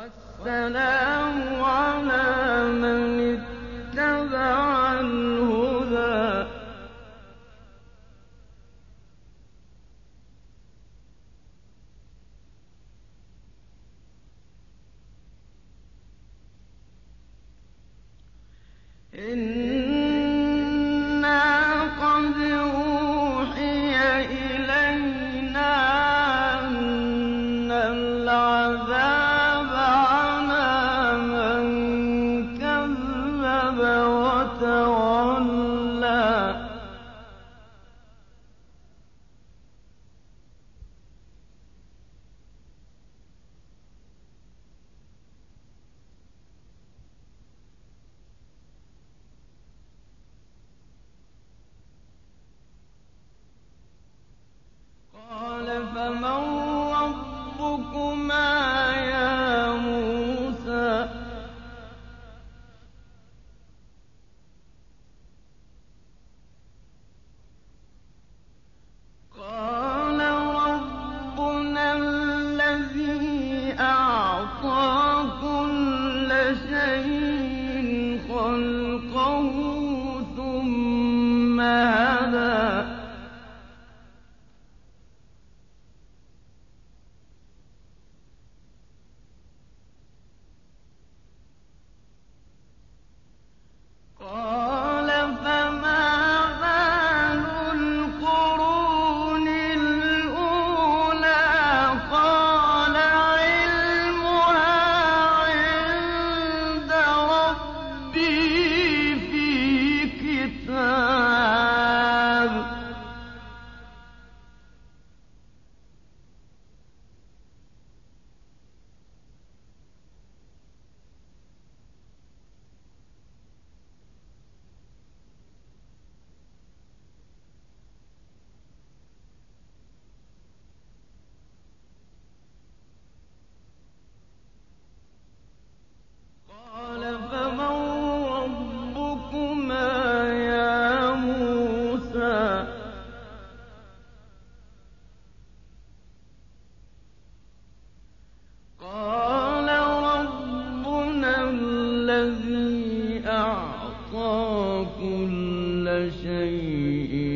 وَالسَّلَامُ عَلَىٰ أَعْطَىٰ كُلَّ شَيْءٍ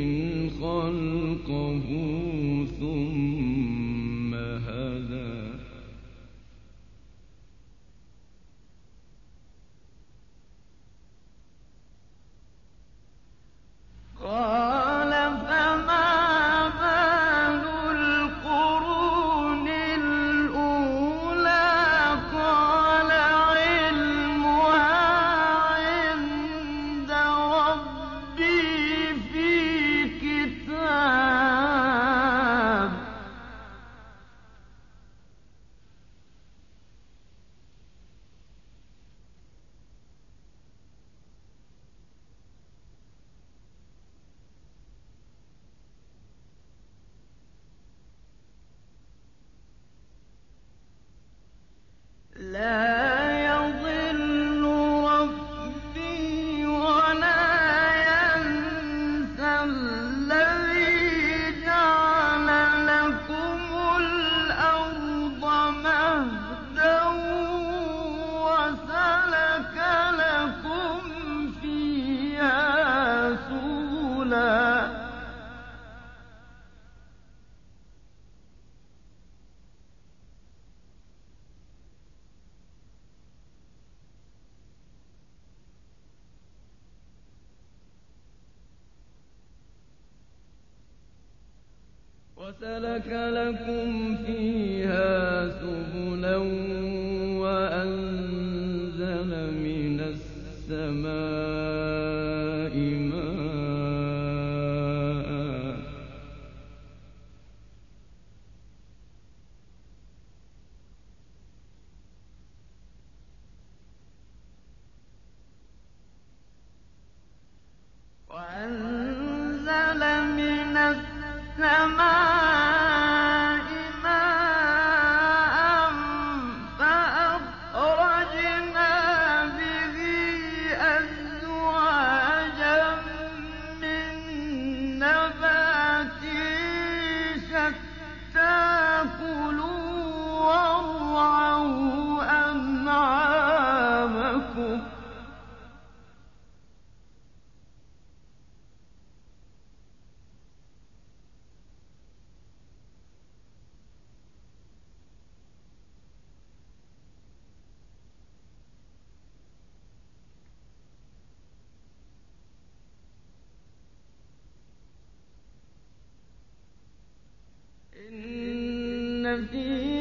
الَّذِينَ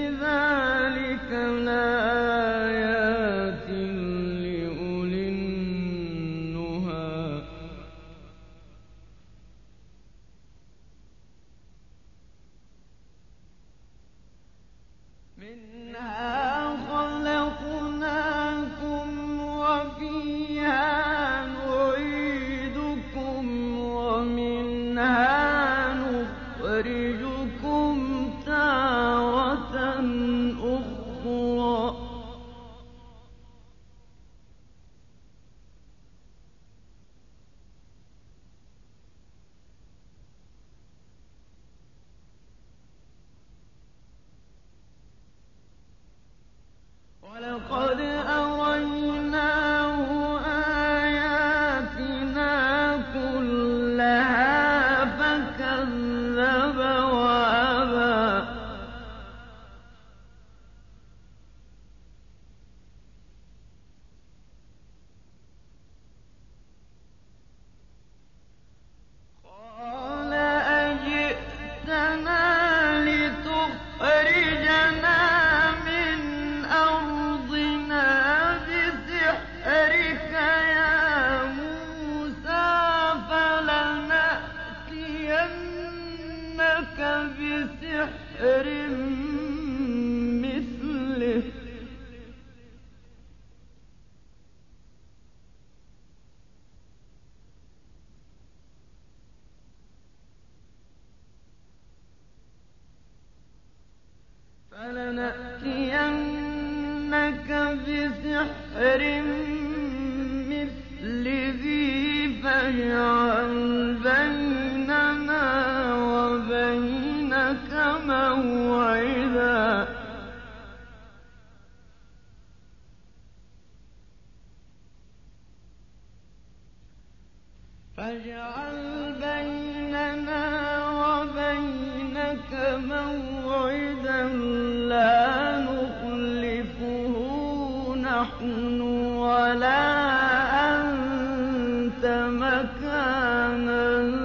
Anan.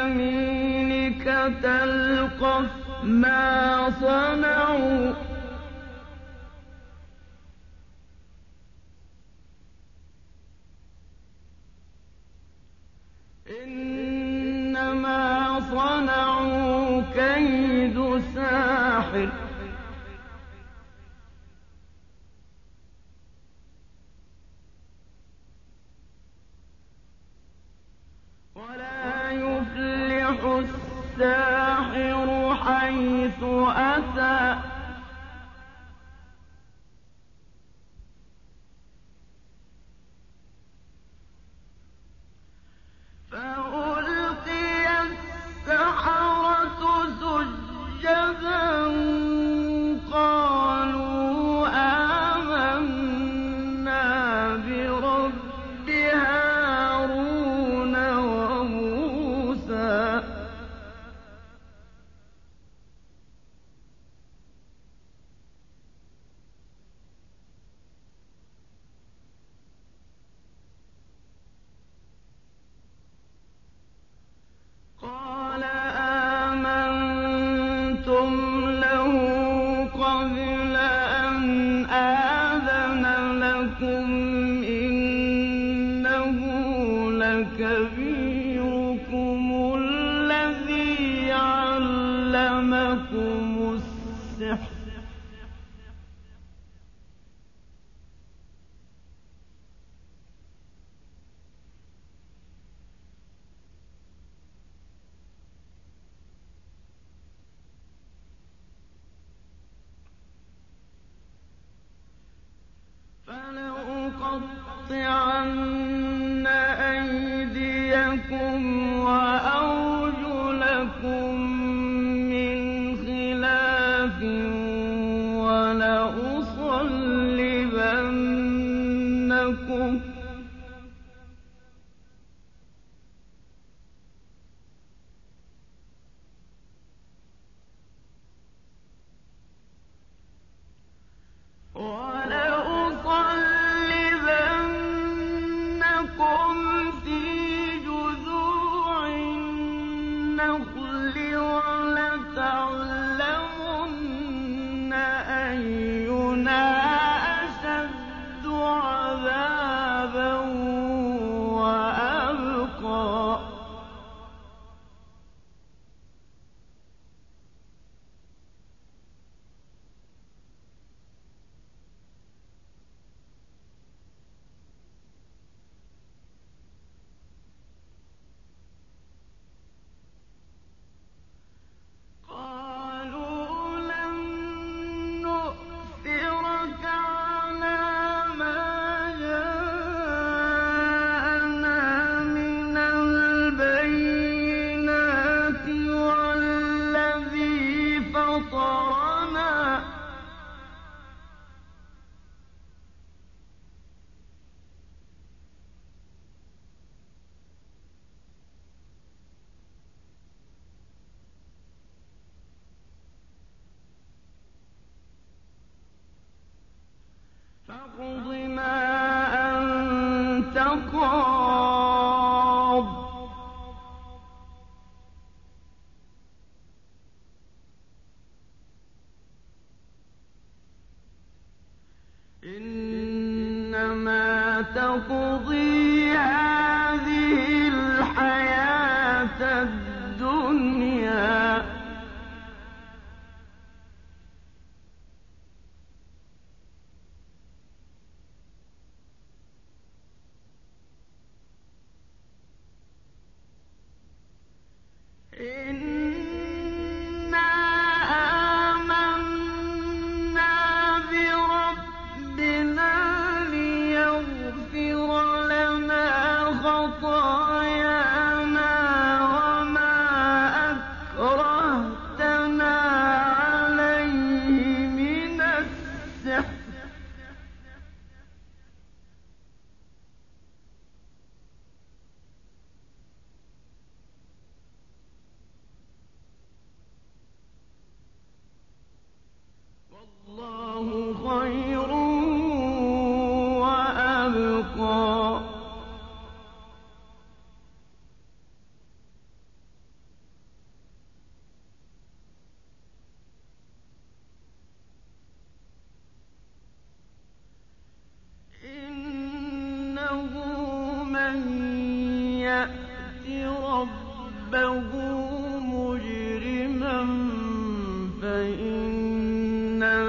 يمينك تلقف ما صنعوا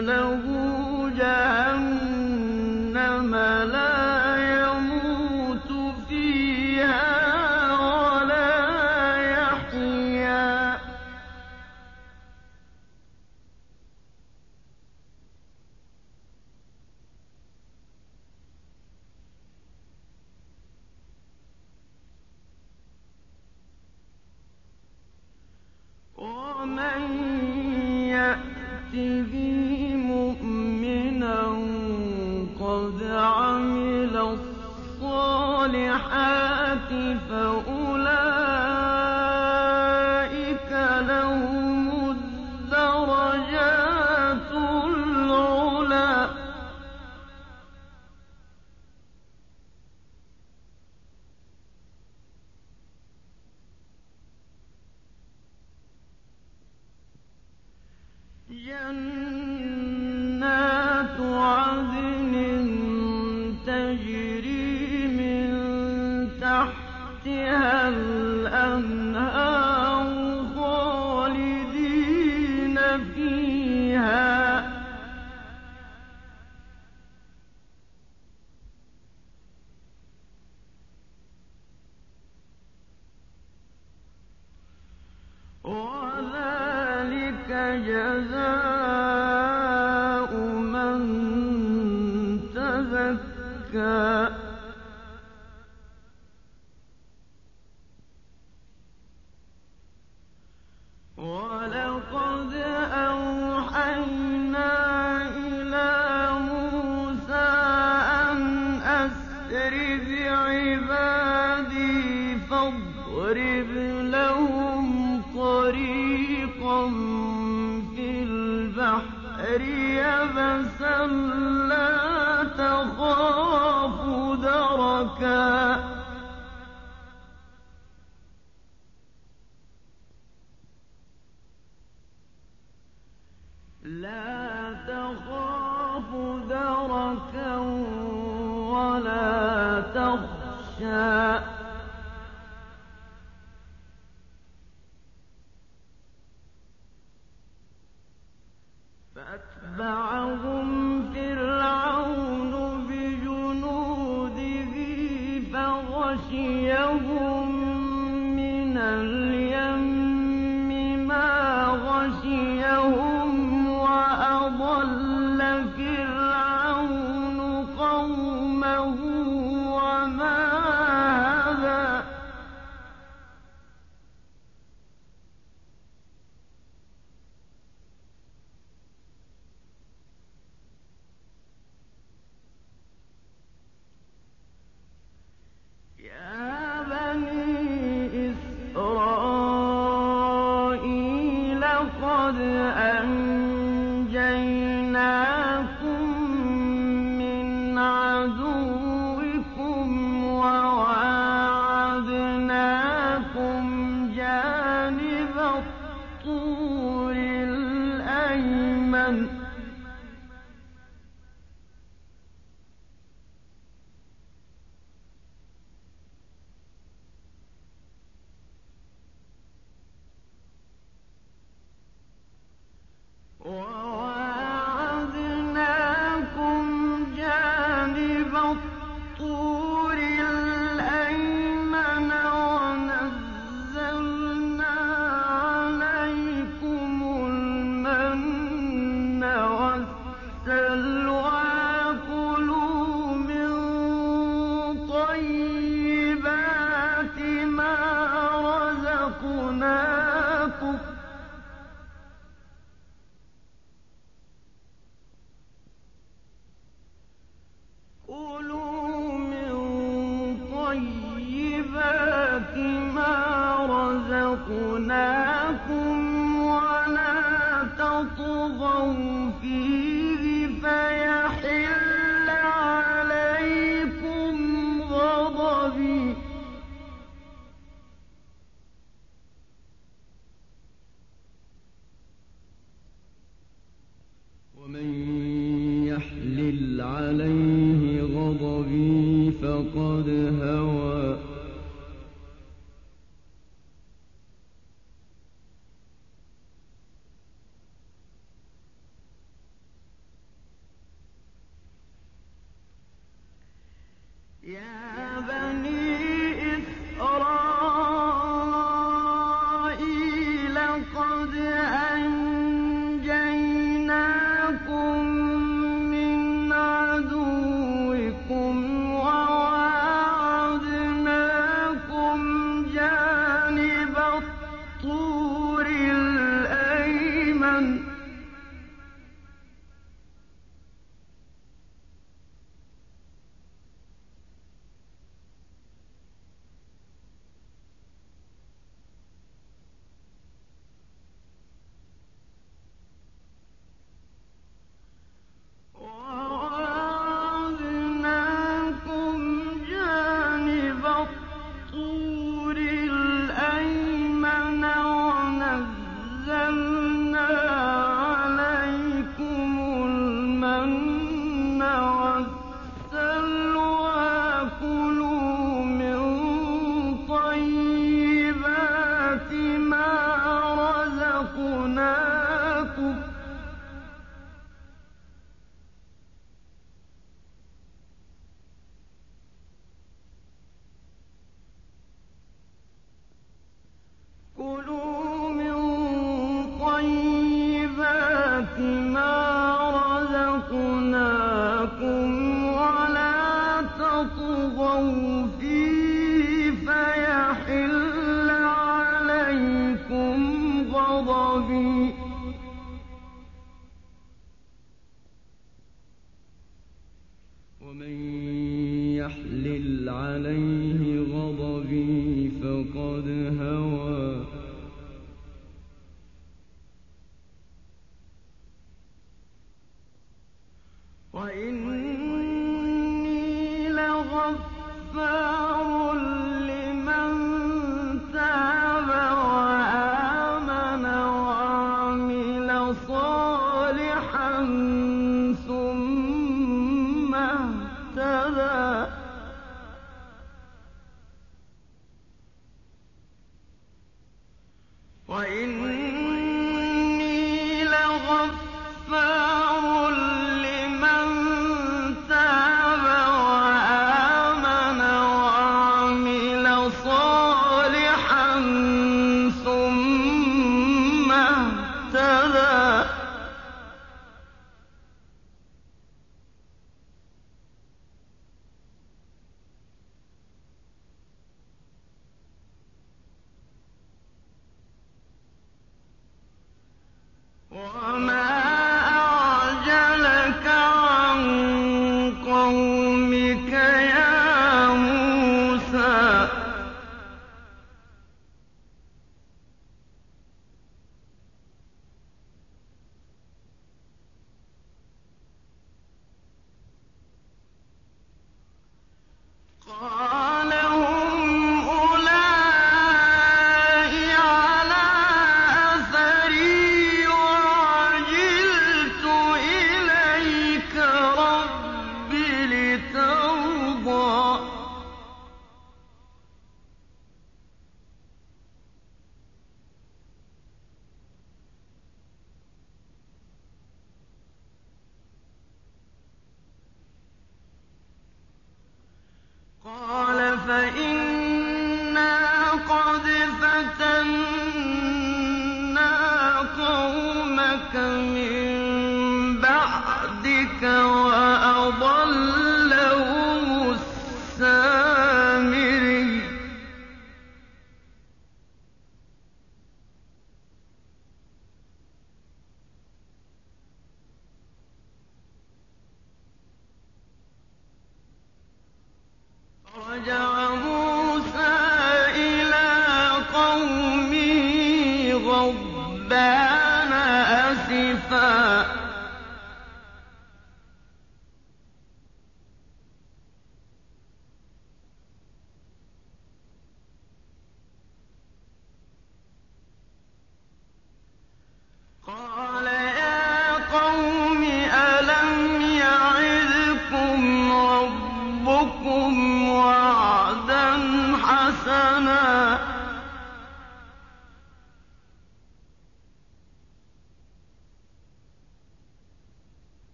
له فغشيهم من اليم ما غشيهم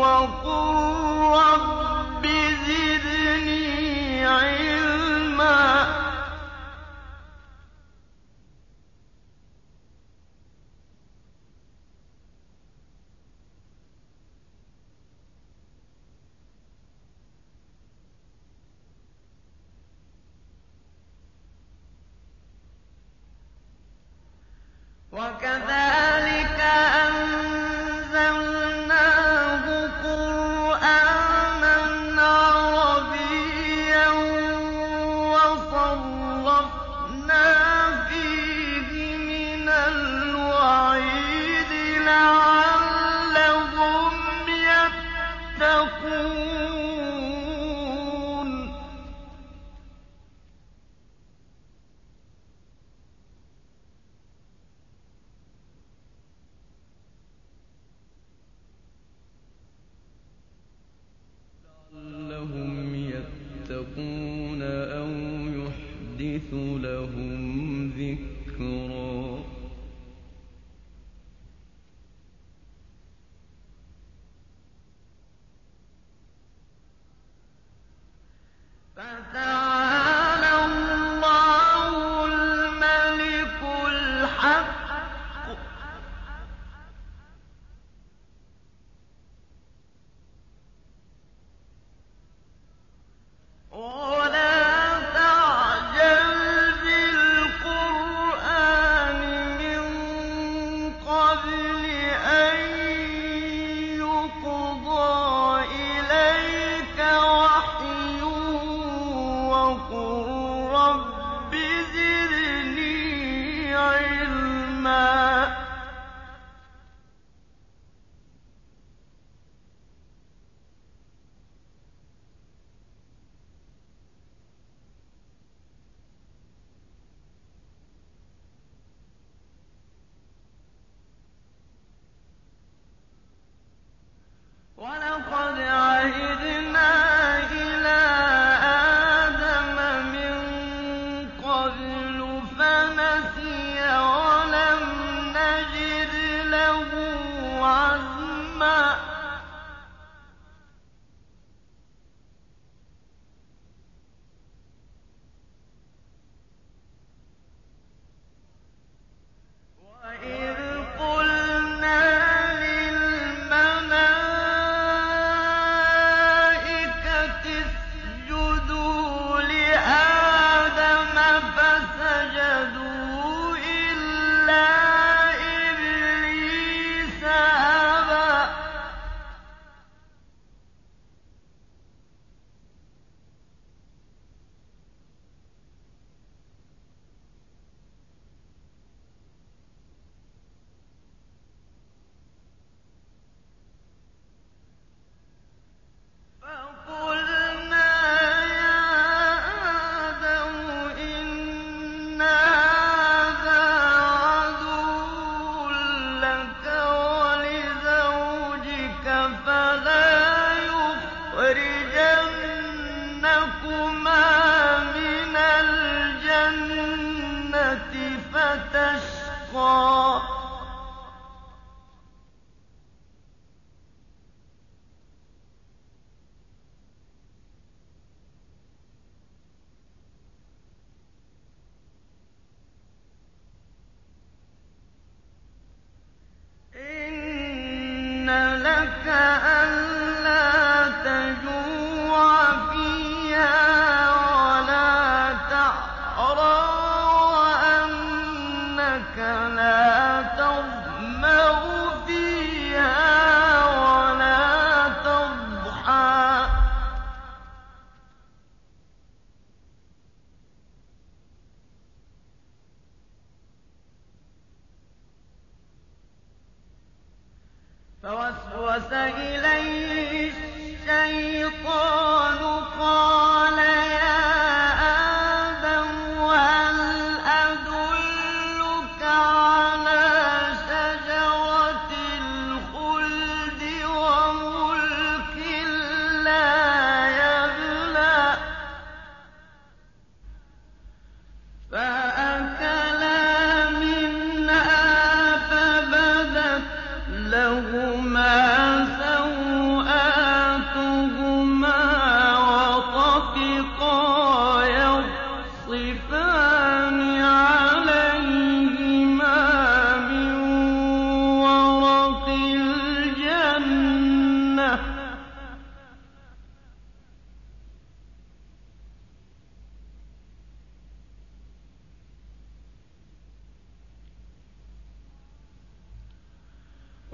وَقُل رَّبِّ زِدْنِي عِلْمًا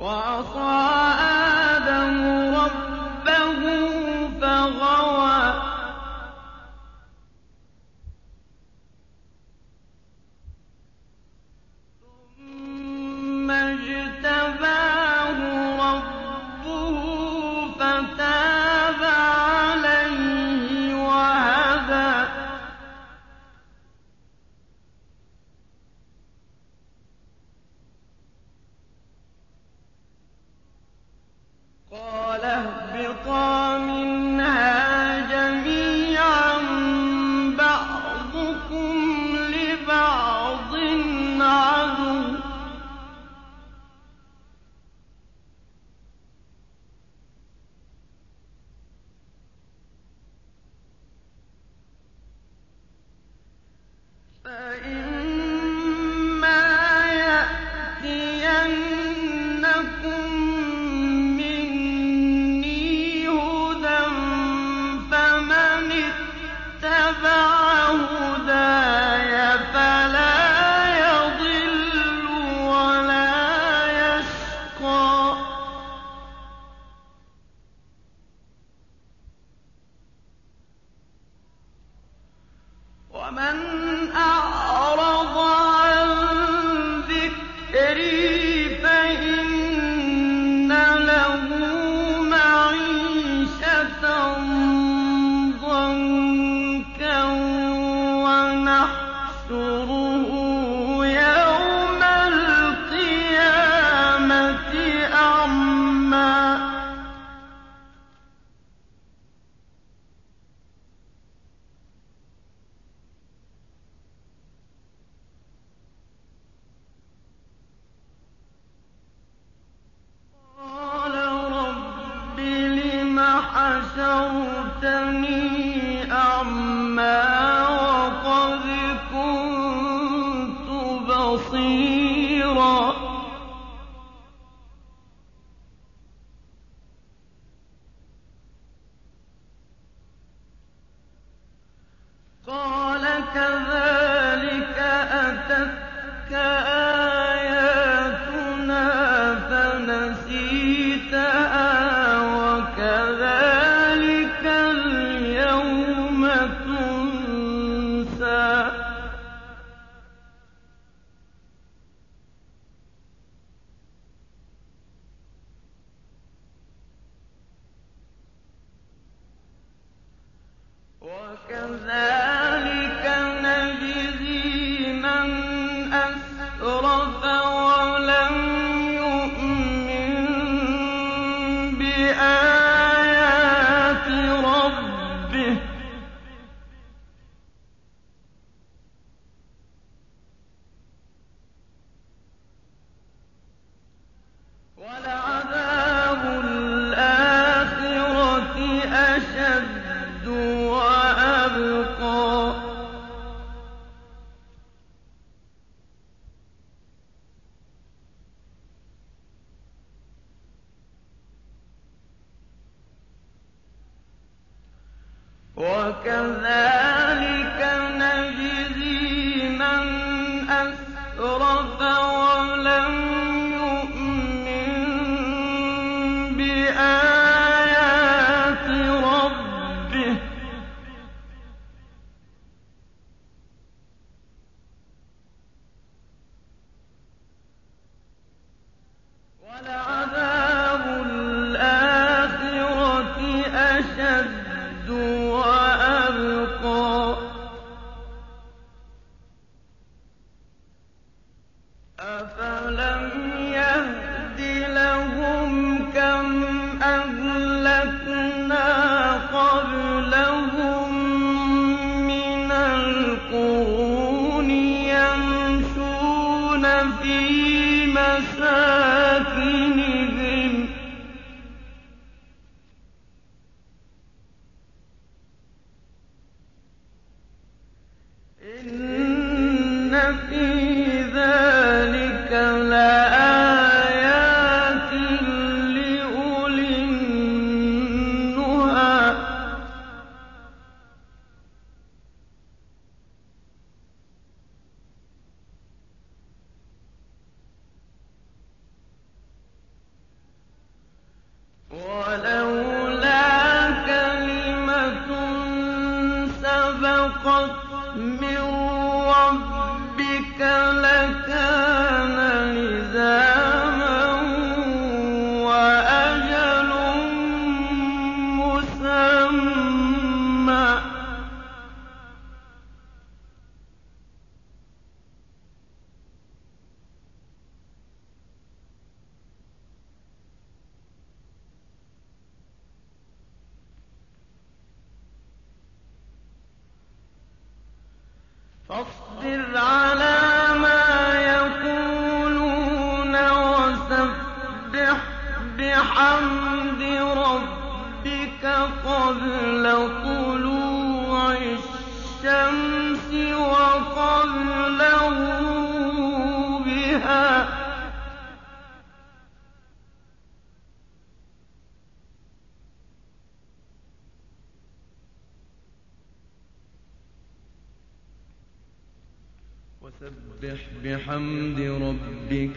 أَشَدُّ وَأَبْقَىٰ خلقت من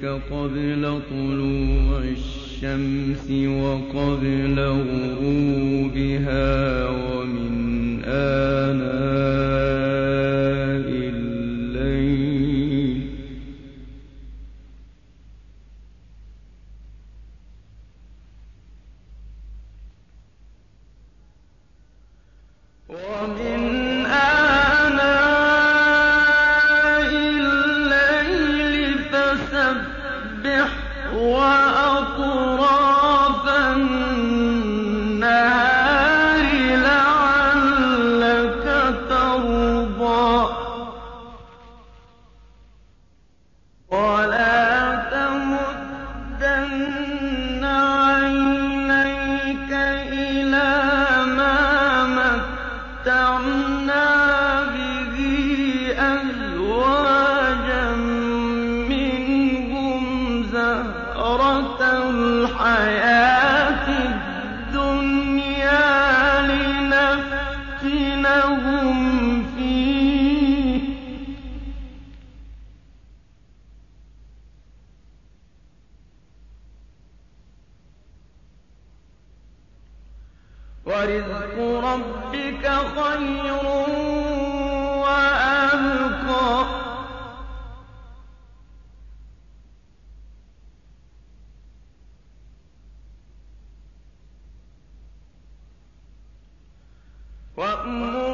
ربك قبل طلوع الشمس وقبل غروبها وأمر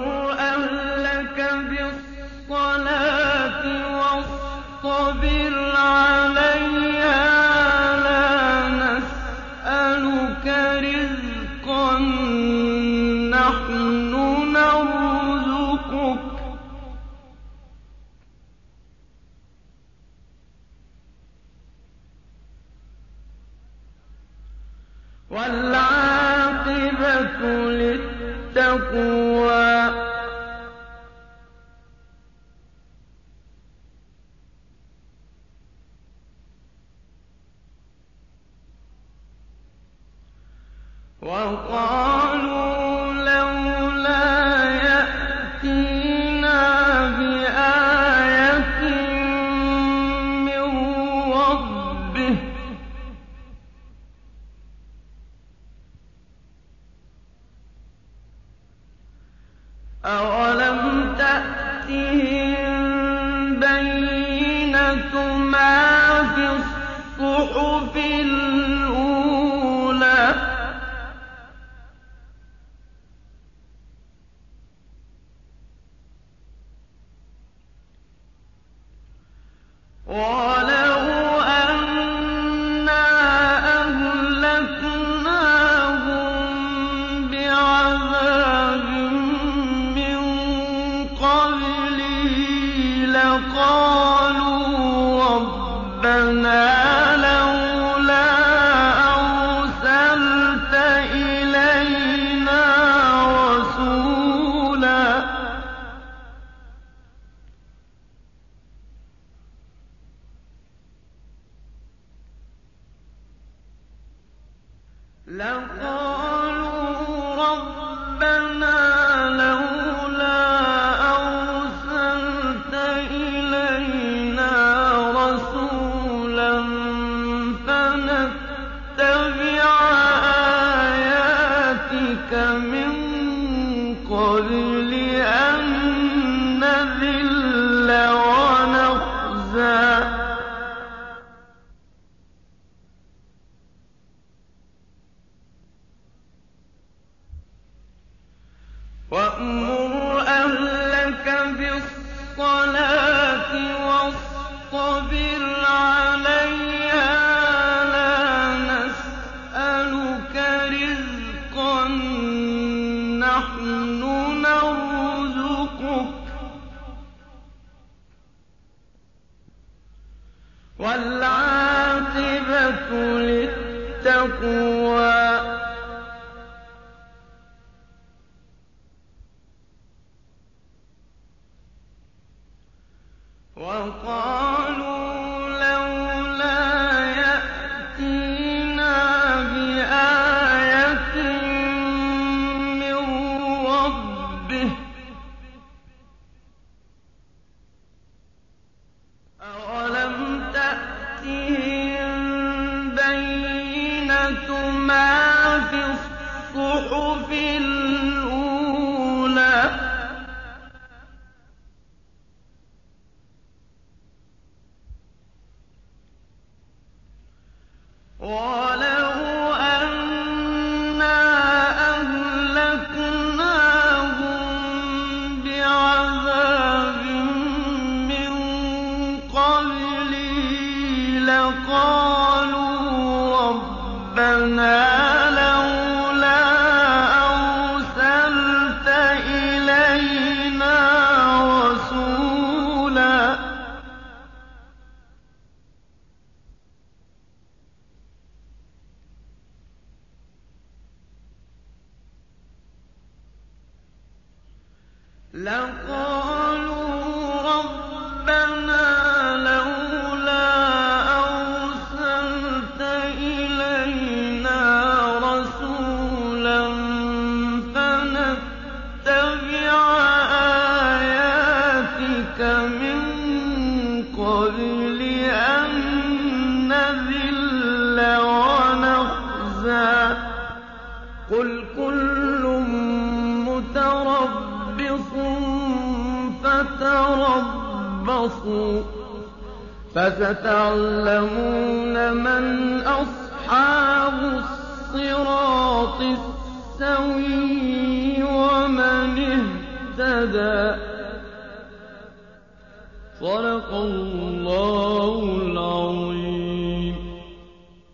بِالصَّلَاةِ وَاصْطَبِرْ عَلَيْهَا ۖ لَا نَسْأَلُكَ رِزْقًا ۖ نَّحْنُ نَرْزُقُكَ ۗ. وَالْعَاقِبَةُ لِلتَّقْوَىٰ